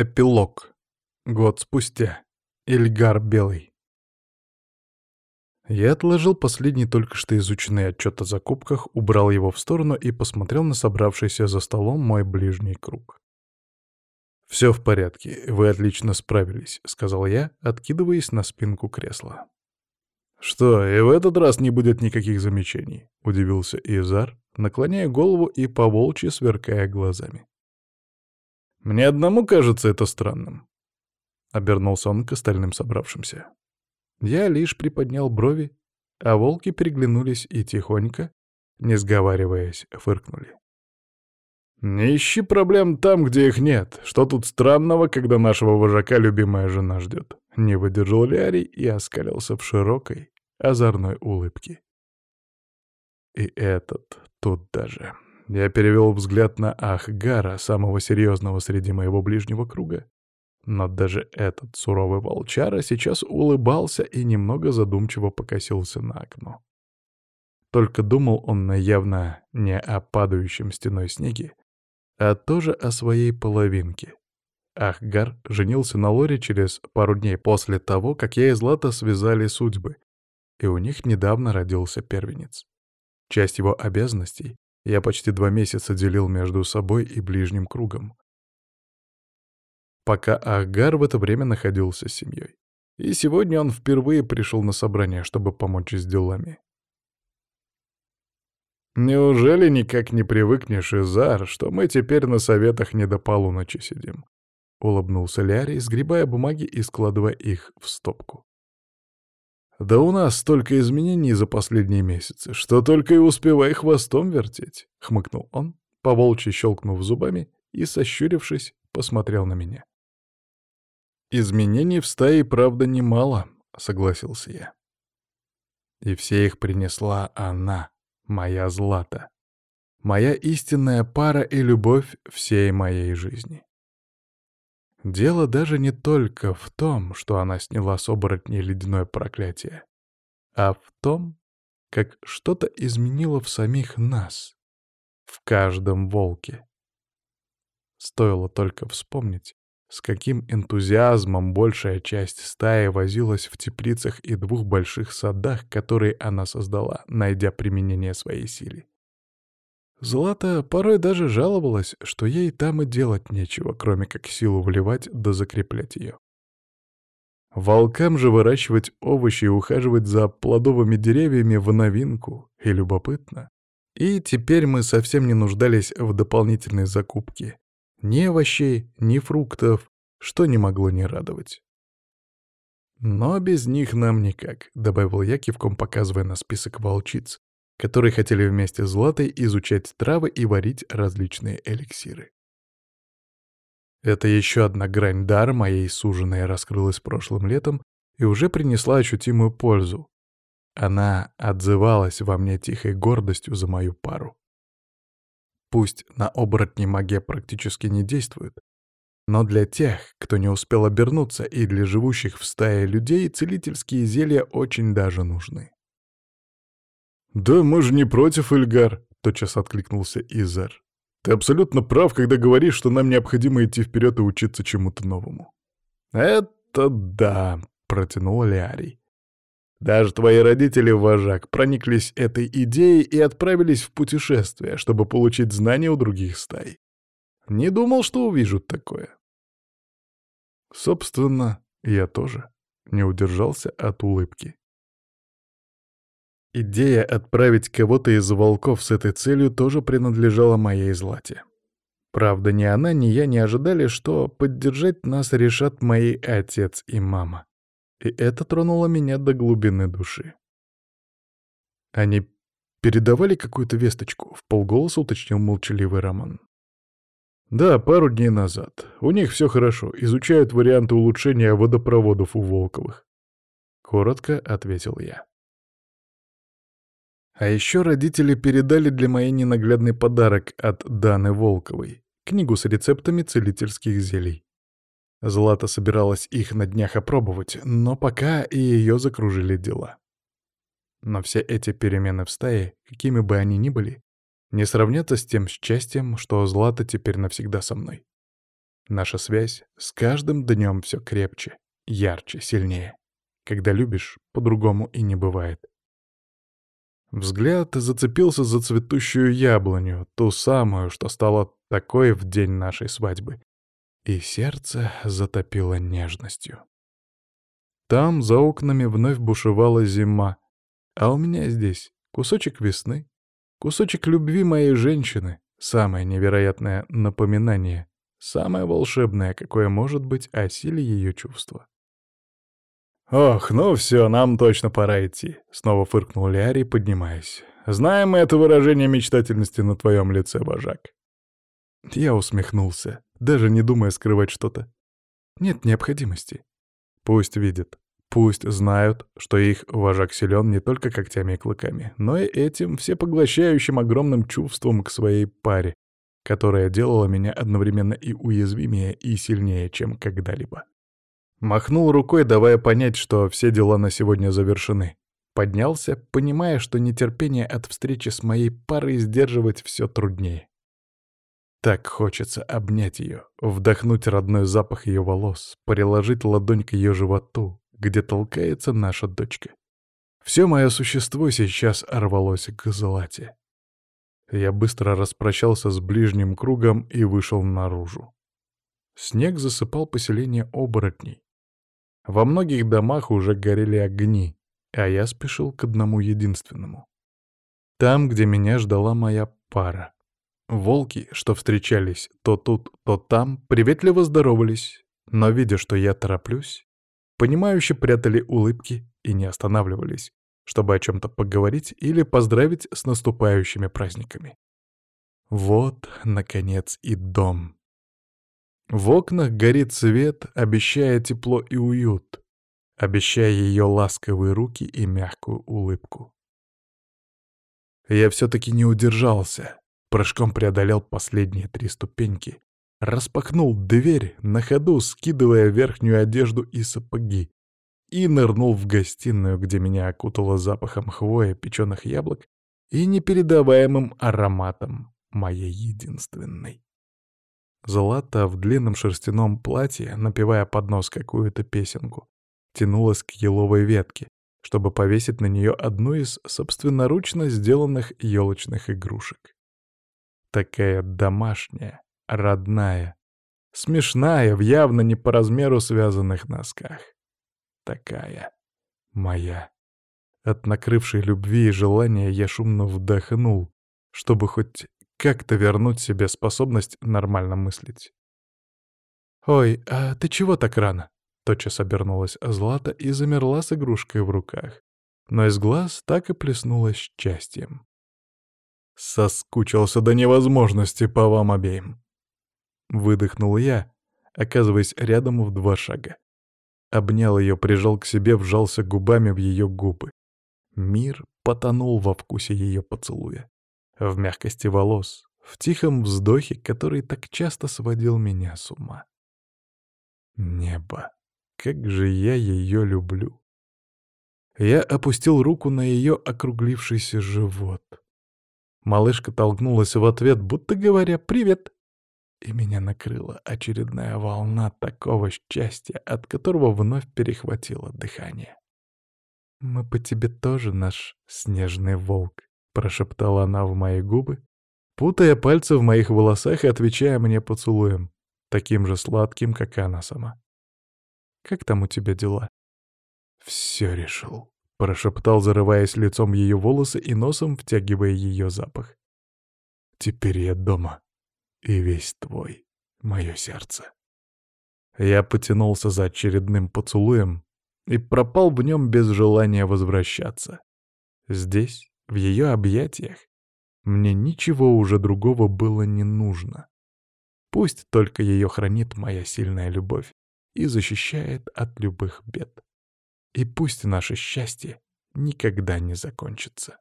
Эпилог. Год спустя. Ильгар Белый. Я отложил последний только что изученный отчет о закупках, убрал его в сторону и посмотрел на собравшийся за столом мой ближний круг. «Все в порядке, вы отлично справились», — сказал я, откидываясь на спинку кресла. «Что, и в этот раз не будет никаких замечаний?» — удивился Изар, наклоняя голову и поволчьи сверкая глазами. Мне одному кажется это странным. Обернулся он к остальным собравшимся. Я лишь приподнял брови, а волки переглянулись и тихонько, не сговариваясь, фыркнули. «Не ищи проблем там, где их нет. Что тут странного, когда нашего вожака любимая жена ждет?» Не выдержал Лярий и оскалился в широкой, озорной улыбке. И этот тут даже. Я перевел взгляд на Ахгара, самого серьезного среди моего ближнего круга. Но даже этот суровый волчара сейчас улыбался и немного задумчиво покосился на окно. Только думал он явно не о падающем стеной снеге, а тоже о своей половинке. Ахгар женился на Лоре через пару дней после того, как я и Злата связали судьбы, и у них недавно родился первенец. Часть его обязанностей я почти два месяца делил между собой и ближним кругом. Пока Агар в это время находился с семьей. И сегодня он впервые пришел на собрание, чтобы помочь с делами. «Неужели никак не привыкнешь, Изар, что мы теперь на советах не до полуночи сидим?» — улыбнулся Ляри, сгребая бумаги и складывая их в стопку. Да у нас столько изменений за последние месяцы, что только и успевай хвостом вертеть, — хмыкнул он, поволчьи щелкнув зубами и, сощурившись, посмотрел на меня. «Изменений в стае, правда, немало», — согласился я. И все их принесла она, моя Злата. Моя истинная пара и любовь всей моей жизни. Дело даже не только в том, что она сняла с оборотней ледяное проклятие, а в том, как что-то изменило в самих нас, в каждом волке. Стоило только вспомнить, с каким энтузиазмом большая часть стаи возилась в теплицах и двух больших садах, которые она создала, найдя применение своей силе. Злата порой даже жаловалась, что ей там и делать нечего, кроме как силу вливать да закреплять ее. Волкам же выращивать овощи и ухаживать за плодовыми деревьями в новинку и любопытно. И теперь мы совсем не нуждались в дополнительной закупке. Ни овощей, ни фруктов, что не могло не радовать. «Но без них нам никак», — добавил я, кивком показывая на список волчиц, которые хотели вместе с Златой изучать травы и варить различные эликсиры. Это еще одна грань дара моей суженой раскрылась прошлым летом и уже принесла ощутимую пользу. Она отзывалась во мне тихой гордостью за мою пару. Пусть на оборотни магия практически не действует, но для тех, кто не успел обернуться, и для живущих в стае людей целительские зелья очень даже нужны. «Да мы же не против, Ильгар», — тотчас откликнулся Изар. «Ты абсолютно прав, когда говоришь, что нам необходимо идти вперед и учиться чему-то новому». «Это да», — протянул Лиарий. «Даже твои родители, вожак, прониклись этой идеей и отправились в путешествие, чтобы получить знания у других стай. Не думал, что увижу такое». Собственно, я тоже не удержался от улыбки. Идея отправить кого-то из волков с этой целью тоже принадлежала моей Злате. Правда, ни она, ни я не ожидали, что поддержать нас решат мои отец и мама. И это тронуло меня до глубины души. Они передавали какую-то весточку, в полголоса уточнил молчаливый Роман. Да, пару дней назад. У них все хорошо, изучают варианты улучшения водопроводов у Волковых. Коротко ответил я. А еще родители передали для моей ненаглядный подарок от Даны Волковой — книгу с рецептами целительских зелий. Злата собиралась их на днях опробовать, но пока и ее закружили дела. Но все эти перемены в стае, какими бы они ни были, не сравнятся с тем счастьем, что Злата теперь навсегда со мной. Наша связь с каждым днем все крепче, ярче, сильнее. Когда любишь, по-другому и не бывает. Взгляд зацепился за цветущую яблоню, ту самую, что стала такой в день нашей свадьбы. И сердце затопило нежностью. Там, за окнами, вновь бушевала зима, а у меня здесь кусочек весны, кусочек любви моей женщины, самое невероятное напоминание, самое волшебное, какое может быть о силе ее чувства. «Ох, ну все, нам точно пора идти», — снова фыркнул Лиарий, поднимаясь. «Знаем мы это выражение мечтательности на твоем лице, вожак». Я усмехнулся, даже не думая скрывать что-то. Нет необходимости. Пусть видят, пусть знают, что их вожак силен не только когтями и клыками, но и этим всепоглощающим огромным чувством к своей паре, которая делала меня одновременно и уязвимее, и сильнее, чем когда-либо. Махнул рукой, давая понять, что все дела на сегодня завершены. Поднялся, понимая, что нетерпение от встречи с моей парой сдерживать все труднее. Так хочется обнять ее, вдохнуть родной запах ее волос, приложить ладонь к ее животу, где толкается наша дочка. Все мое существо сейчас рвалось к злате. Я быстро распрощался с ближним кругом и вышел наружу. Снег засыпал поселение оборотней. Во многих домах уже горели огни, а я спешил к одному единственному. Там, где меня ждала моя пара. Волки, что встречались то тут, то там, приветливо здоровались, но, видя, что я тороплюсь, понимающе прятали улыбки и не останавливались, чтобы о чем-то поговорить или поздравить с наступающими праздниками. Вот, наконец, и дом. В окнах горит свет, обещая тепло и уют, обещая ее ласковые руки и мягкую улыбку. Я все-таки не удержался, прыжком преодолел последние три ступеньки, распахнул дверь, на ходу скидывая верхнюю одежду и сапоги, и нырнул в гостиную, где меня окутало запахом хвоя, печеных яблок и непередаваемым ароматом моей единственной. Злата в длинном шерстяном платье, напевая под нос какую-то песенку, тянулась к еловой ветке, чтобы повесить на нее одну из собственноручно сделанных елочных игрушек. Такая домашняя, родная, смешная, в явно не по размеру связанных носках. Такая моя. От накрывшей любви и желания я шумно вдохнул, чтобы хоть как-то вернуть себе способность нормально мыслить. «Ой, а ты чего так рано?» Тотчас обернулась Злата и замерла с игрушкой в руках. Но из глаз так и плеснулось счастьем. «Соскучился до невозможности по вам обеим!» Выдохнул я, оказываясь рядом в два шага. Обнял ее, прижал к себе, вжался губами в ее губы. Мир потонул во вкусе ее поцелуя в мягкости волос, в тихом вздохе, который так часто сводил меня с ума. Небо, как же я ее люблю. Я опустил руку на ее округлившийся живот. Малышка толкнулась в ответ, будто говоря «Привет!» И меня накрыла очередная волна такого счастья, от которого вновь перехватило дыхание. «Мы по тебе тоже наш снежный волк», прошептала она в мои губы, путая пальцы в моих волосах и отвечая мне поцелуем, таким же сладким, как и она сама. «Как там у тебя дела?» «Все решил», — прошептал, зарываясь лицом в ее волосы и носом втягивая ее запах. «Теперь я дома, и весь твой, мое сердце». Я потянулся за очередным поцелуем и пропал в нем без желания возвращаться. Здесь, в ее объятиях мне ничего уже другого было не нужно. Пусть только ее хранит моя сильная любовь и защищает от любых бед. И пусть наше счастье никогда не закончится.